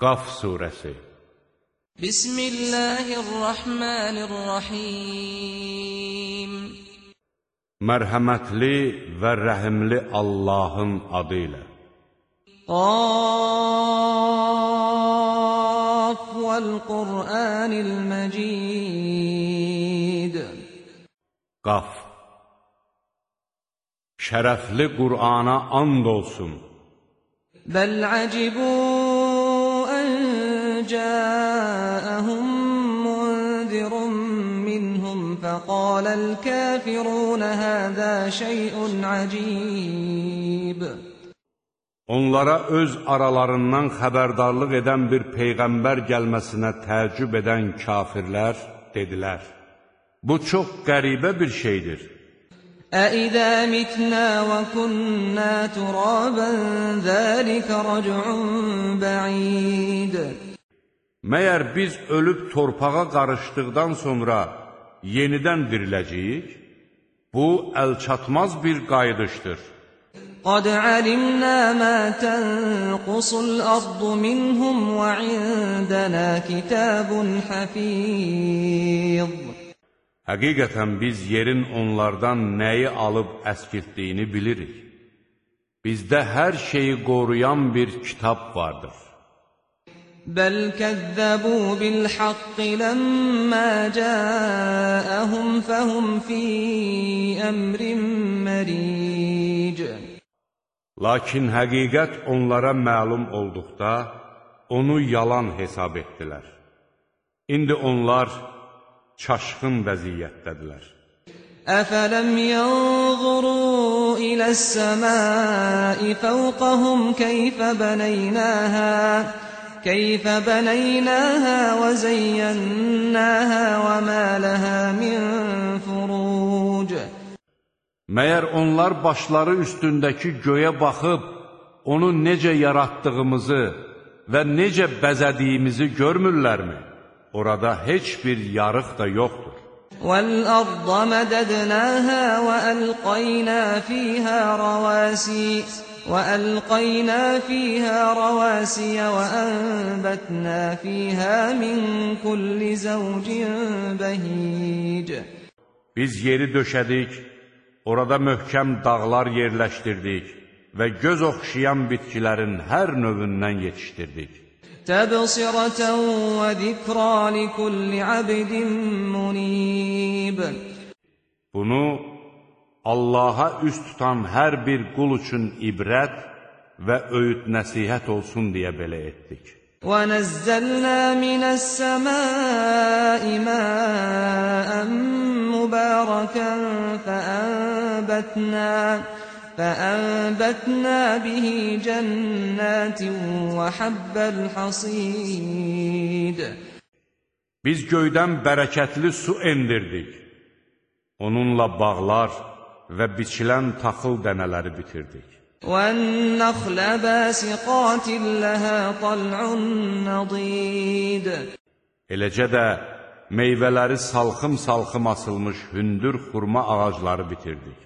Qaf surəsi Bismillahirrahmanirrahim. Mərhəmətli və rəhimli Allahın adı ilə. Qaf vəl-Qur'anil məcid. Qaf. Şərəfli Qur'ana and olsun. Bəl acibu ən cəəhum munzirun minhum fəqaləl kafirun həzə şey'un acib Onlara öz aralarından xəbərdarlıq edən bir peyğəmbər gəlməsinə təəccüb edən kafirlər dedilər, bu çox qəribə bir şeydir. أَإِذَا مِتْنَا وَكُنَّا تُرَابًا ذَلِكَ رَجْعٌ بَعِيدٌ Məyər biz ölüb torpağa qarışdıqdan sonra yenidən diriləcəyik? Bu, əlçatmaz bir qayıdışdır. قَدْ عَلِمْنَا مَا تَنْقُصُ الْأَرْضُ مِنْهُمْ وَعِندَنَا كِتَابٌ حَفِيظٌ Həqiqətən biz yerin onlardan nəyi alıb əskiltdiyini bilirik. Bizdə hər şeyi qoruyan bir kitab vardır. بَلْ كَذَّبُوا بِالْحَقِّ لَمَّا جَاءَهُمْ فَهُمْ فِي أَمْرٍ مَّرِيجٍ Lakin həqiqət onlara məlum olduqda, onu yalan hesab etdilər. İndi onlar çaşqın vəziyyətdədirlər. أَفَلَمْ يَنظُرُوا إِلَى السَّمَاءِ فَوْقَهُمْ كَيْفَ بَنَيْنَاهَا كَيْفَ بَنَيْنَاهَا وَزَيَّنَّاهَا وَمَا لَهَا مِنْ فُرُوجٍ Məyər onlar başları üstündəki göyə baxıb, onu necə yaratdığımızı və necə bəzədiyimizi görmürlərmi? Orada heç bir yarıq da yoxdur. وَالْأَرْضَ مَدَدْنَاهَا وَأَلْقَيْنَا فِيهَا رَوَاسِيَ وَأَلْقَيْنَا فِيهَا رَوَاسِيَ وَأَنبَتْنَا فِيهَا مِن كُلِّ زَوْجٍ بَهِيجٍ Biz yeri döşədik, orada möhkəm dağlar yerləşdirdik və göz oxşayan bitkilərin hər növündən yetişdirdik. تَبْصِرَةً وَذِكْرَى لِكُلِّ عَبْدٍ مُنِيبٍ Bunu Allaha üst tutan hər bir qul üçün ibrət və öyüd nəsihət olsun deyə belə etdik. وَنَزَّلْنَا مِنَ السَّمَاءِ مَاءً مُبَارَكًا فَأَنبَتْنَا فَأَنبَتْنَا بِهِ جَنَّاتٍ وَحَبَّ الْحَصِيدِ Biz göydən bərəkətli su endirdik. Onunla bağlar və biçilən taxıl dənələri bitirdik. وَالنَّخْلَ بَاسِقَاتٍ لَهَا طَلْعٌ نَضِيدٌ Eləcə də meyvələri salxım-salxım asılmış hündür xurma ağacları bitirdik.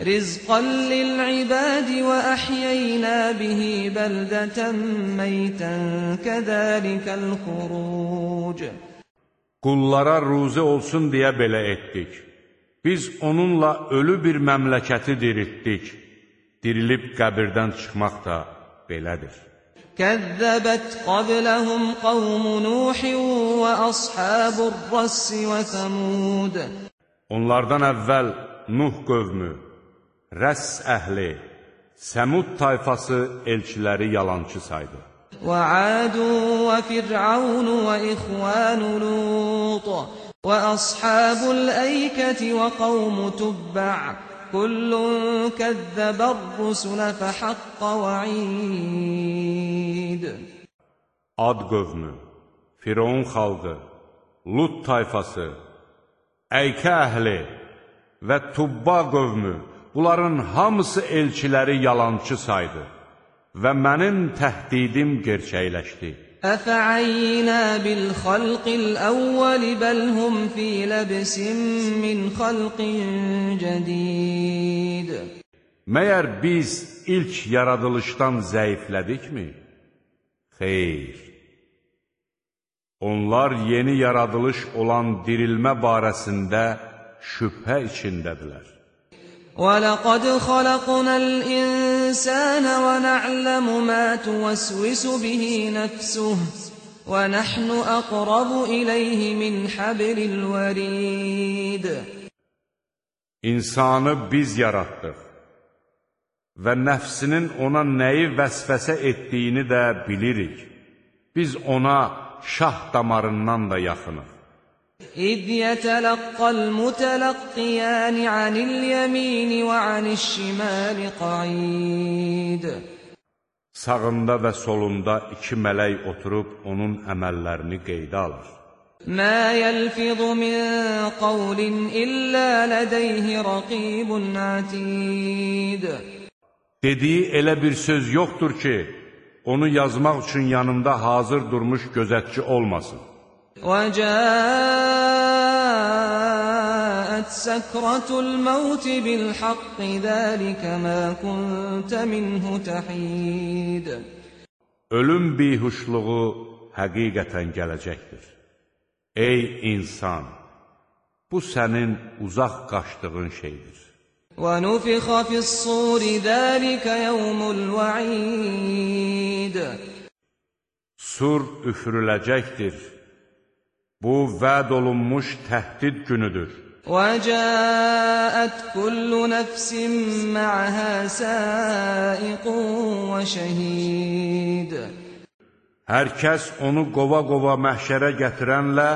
رِزْقًا لِلْعِبَادِ وَأَحْيَيْنَا بِهِ بَلْدَةً مَيْتًا كَذَلِكَ الْخُرُوجُ Qullara ruzi olsun deyə belə etdik. Biz onunla ölü bir məmləkəti diriltdik. Dirilib qəbirdən çıxmaq da belədir. Kəzzəbət qabləhum qavmu Nuhin və ashabur Rass və Samud. Onlardan əvvəl Nuh qövmü, Rəs əhli, Səmud tayfası elçiləri yalançı saydı. Və Adu və Fir'aun və İxvanu Lutu. وأصحاب الأيكة وقوم تبع كل كذب الرسل فحق وعيد Ad qövmü, Firon xalqı, Lut tayfası, Əykə əhli və Tubba qövmü, bunların hamısı elçiləri yalançı saydı və mənim təhdidim gerçəkləşdi. أفعينا بالخلق الأول بل هم في لبس من خلق جديد Məyər biz ilk yaradılışdan zəiflədikmi? Xeyr, Onlar yeni yaradılış olan dirilmə barəsində şübhə içindədirlər. وَلَقَدْ خَلَقْنَا الْإِنسَانَ وَنَعْلَمُ مَا تُوَسْوِسُ بِهِ نَفْسُهُ وَنَحْنُ أَقْرَبُ إِلَيْهِ مِنْ حَبْلِ الْوَرِيدِ İnsanı biz yaratdıq və nəfsinin ona nəyi vəsvəsə etdiyini də bilirik. Biz ona şah damarından da yaxınıq. إِذْ يَتَلَقَّى الْمُتَلَقِّيَانِ عَنِ الْيَمِينِ وَعَنِ الشِّمَالِ قَعِيدٌ Sağında və solunda iki mələk oturub onun əməllərini qeydə alır. مَا يَلْفِظُ مِنْ قَوْلٍ إِلَّا لَدَيْهِ رَقِيبٌ عَتِيدٌ Dediyi elə bir söz yoxdur ki, onu yazmaq üçün yanında hazır durmuş gözətçi olmasın. وَجَاءَتْ سَكْرَةُ الْمَوْتِ بِالْحَقِّ ذَلِكَ مَا كُنْتَ مِنْهُ تَحِيدٌ Ölüm bihuşluğu həqiqətən gələcəkdir. Ey insan! Bu sənin uzaq qaçdığın şeydir. وَنُفِخَ فِي الصُّورِ ذَلِكَ يَوْمُ الْوَعِيدِ Sur üfürüləcəkdir. Bu, vəd olunmuş təhdid günüdür. وَجَاءَتْ كُلُّ نَفْسٍ مَعَهَا سَائِقٌ وَشَهِيدٌ Hər kəs onu qova-qova məhşərə gətirənlə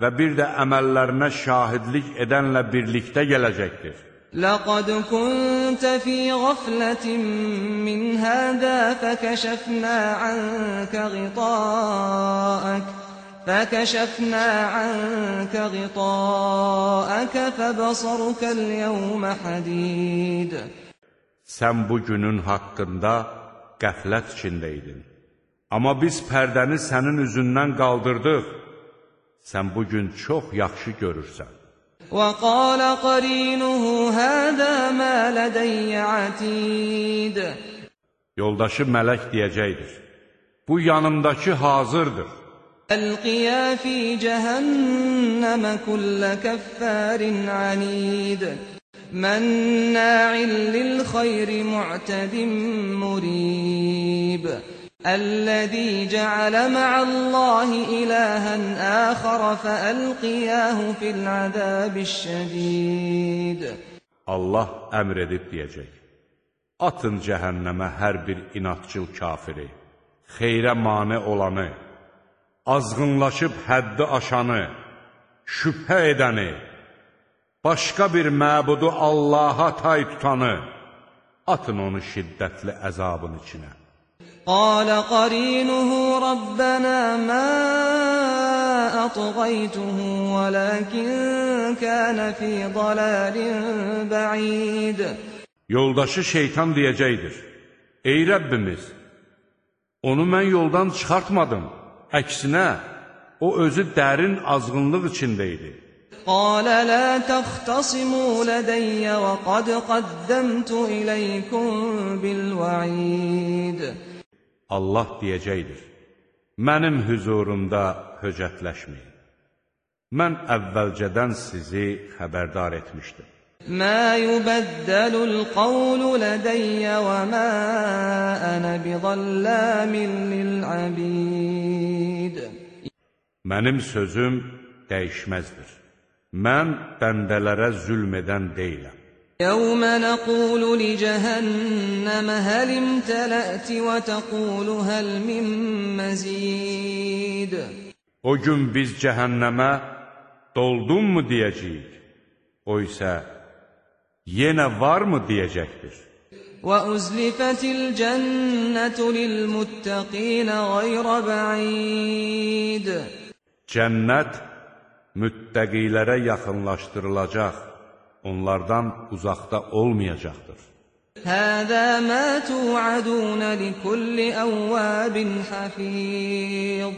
və bir də əməllərinə şahidlik edənlə birlikdə gələcəkdir. لقد كنت في غفلة من هذا فكشفنا عنك غطاءك فكشفنا عنك غطاءك فبصرك اليوم حديد Sən bu günün haqqında qəflət içindəydin. Amma biz pərdəni sənin üzündən qaldırdıq. Sən bu gün çox yaxşı görürsən. وقال قرينه هذا ما لدي عتيد Yoldaşı mələk deyəcəkdir. Bu yanımdakı hazırdır. ألقيا في جهنم كل كفار عنيد. مناع للخير معتد مريب. الذي جعل مع الله إلها آخر فألقياه في العذاب الشديد. Allah əmr edib deyəcək. Atın cəhənnəmə hər bir inatçıl kafiri, xeyrə mane olanı, azğınlaşıb həddi aşanı, şübhə edəni, başqa bir məbudu Allaha tay tutanı, atın onu şiddətli əzabın içinə. Qalə qarinuhu Rabbənə mə atğaytuhu və ləkin fi dalalin bə'id. Yoldaşı şeytan deyəcəkdir. Ey Rəbbimiz, onu mən yoldan çıxartmadım. Əksinə, o özü dərin azğınlıq içində idi. Qalə lə təxtasimu lədəyyə və qad qaddəmtu iləykum bilvəid. Allah deyəcəkdir, mənim hüzurumda höcətləşməyin. Mən əvvəlcədən sizi xəbərdar etmişdim. ما يبدل القول لدي وما أنا بظلام للعبيد Mənim sözüm dəyişməzdir. Mən bəndələrə zülm edən deyiləm. يوم نقول لجهنم هل امتلأت وتقول هل من مزيد O gün biz cəhənnəmə doldunmu deyəcəyik. O isə yenə varmı deyəcəkdir. وأزلفت الجنة للمتقين غير بعيد Cənnət müttəqilərə yaxınlaşdırılacaq, onlardan uzaqda olmayacaqdır. هذا ما توعدون لكل أواب حفيظ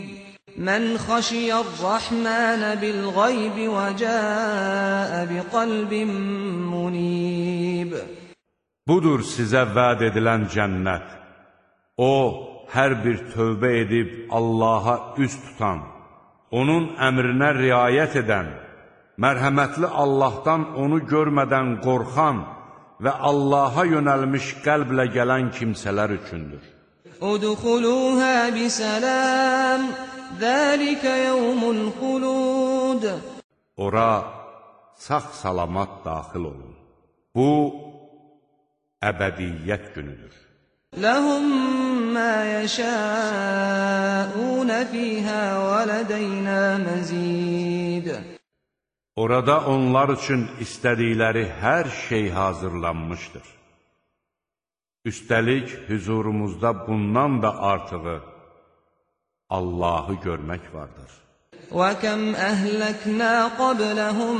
من خشي الرحمن بالغيب وجاء بقلب منيب Budur sizə vəd edilən cənnət. O, hər bir tövbə edib Allaha üz tutan, onun əmrinə riayət edən, mərhəmətli Allahdan onu görmədən qorxan və Allaha yönəlmiş qəlblə gələn kimsələr üçündür. ادخلوها بسلام Zəlikə yevmul xulud. Ora sağ-salamat daxil olun. Bu əbədiyyət günüdür. Ləhum mə yəşəunə fīhə və lədəynə məzid. Orada onlar üçün istədikləri hər şey hazırlanmışdır. Üstəlik, hüzurumuzda bundan da artığı Allahı görmək vardır. وكم أهلكنا قبلهم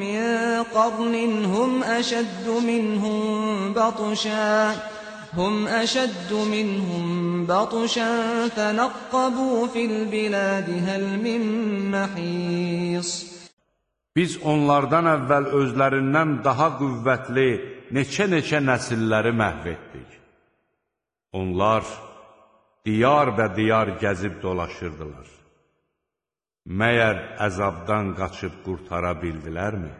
من قرن هم أشد منهم بطشا هم أشد منهم بطشا فنقبوا في البلاد هل من محيص Biz onlardan əvvəl özlərindən daha qüvvətli neçə-neçə nəsilləri məhv etdik. Onlar diyar və diyar gəzib dolaşırdılar. Məyər əzabdan qaçıb qurtara bildilərmi?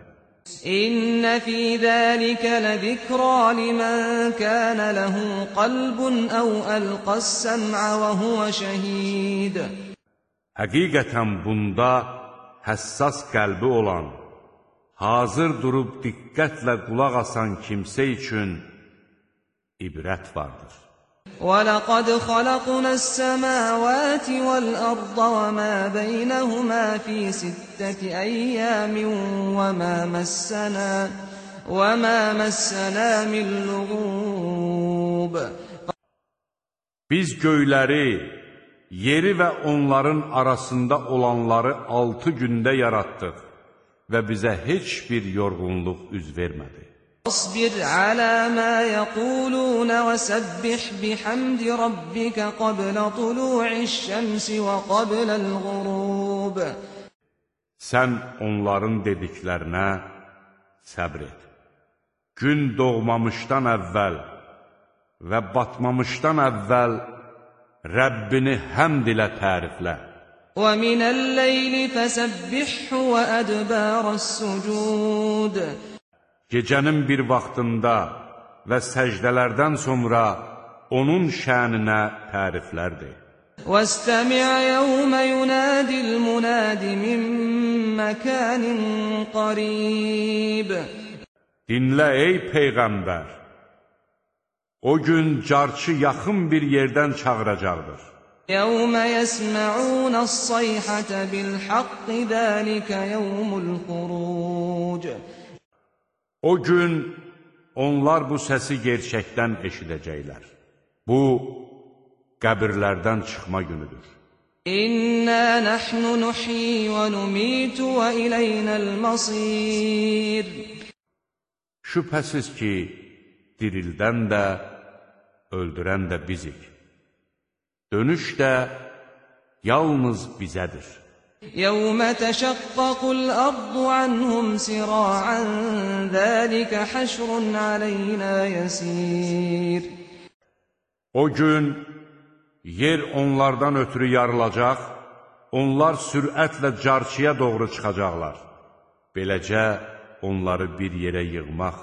İnne fi zalika lezikra limen kana lahu qalbun aw alqas-sam'a wa huwa shahid. Həqiqətən bunda həssas qəlbi olan, hazır durub diqqətlə qulaq asan kimsə üçün ibrət vardır. ولقد خلقنا السماوات والأرض وما بينهما في ستة أيام وما مسنا وما مسنا من لغوب Biz göyləri, yeri və onların arasında olanları altı gündə yaratdıq və bizə heç bir yorğunluq üz vermədi. اصبر على ما يقولون وسبح بحمد ربك قبل طلوع الشمس وقبل الغروب Sən onların dediklərinə səbr et. Gün doğmamışdan əvvəl və batmamışdan əvvəl Rəbbini həmd ilə təriflə. ومن الليل فسبحه وأدبار السجود Gecənin bir vaxtında və səcdələrdən sonra onun şəninə təriflərdir. واستمع يوم ينادي المناد من مكان قريب Dinlə ey Peyğəmbər! O gün carçı yaxın bir yerdən çağıracaqdır. يوم يسمعون الصيحة بالحق ذلك يوم الخروج O gün onlar bu səsi gerçəkdən eşidəcəklər. Bu, qəbirlərdən çıxma günüdür. İnna nahnu nuhyi və numitu və ileynəl masir. Şübhəsiz ki, dirildən də, öldürən də bizik. Dönüş də yalnız bizədir. يوم تشقق الأرض عنهم سراعا ذلك حشر علينا يسير O gün yer onlardan ötürü yarılacaq, onlar sürətlə carçıya doğru çıxacaqlar. Beləcə onları bir yerə yığmaq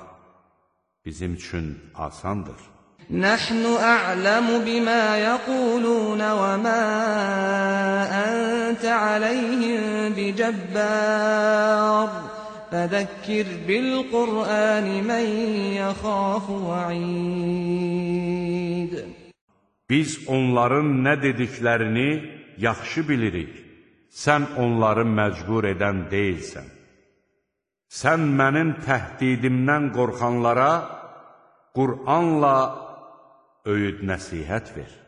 bizim üçün asandır. نحن أعلم بما يقولون وما أنت عليهم بجبار فذكر بالقرآن من يخاف وعيد Biz onların nə dediklərini yaxşı bilirik. Sən onları məcbur edən deyilsən. Sən mənim təhdidimdən qorxanlara Qur'anla öyüd nəsihət ver.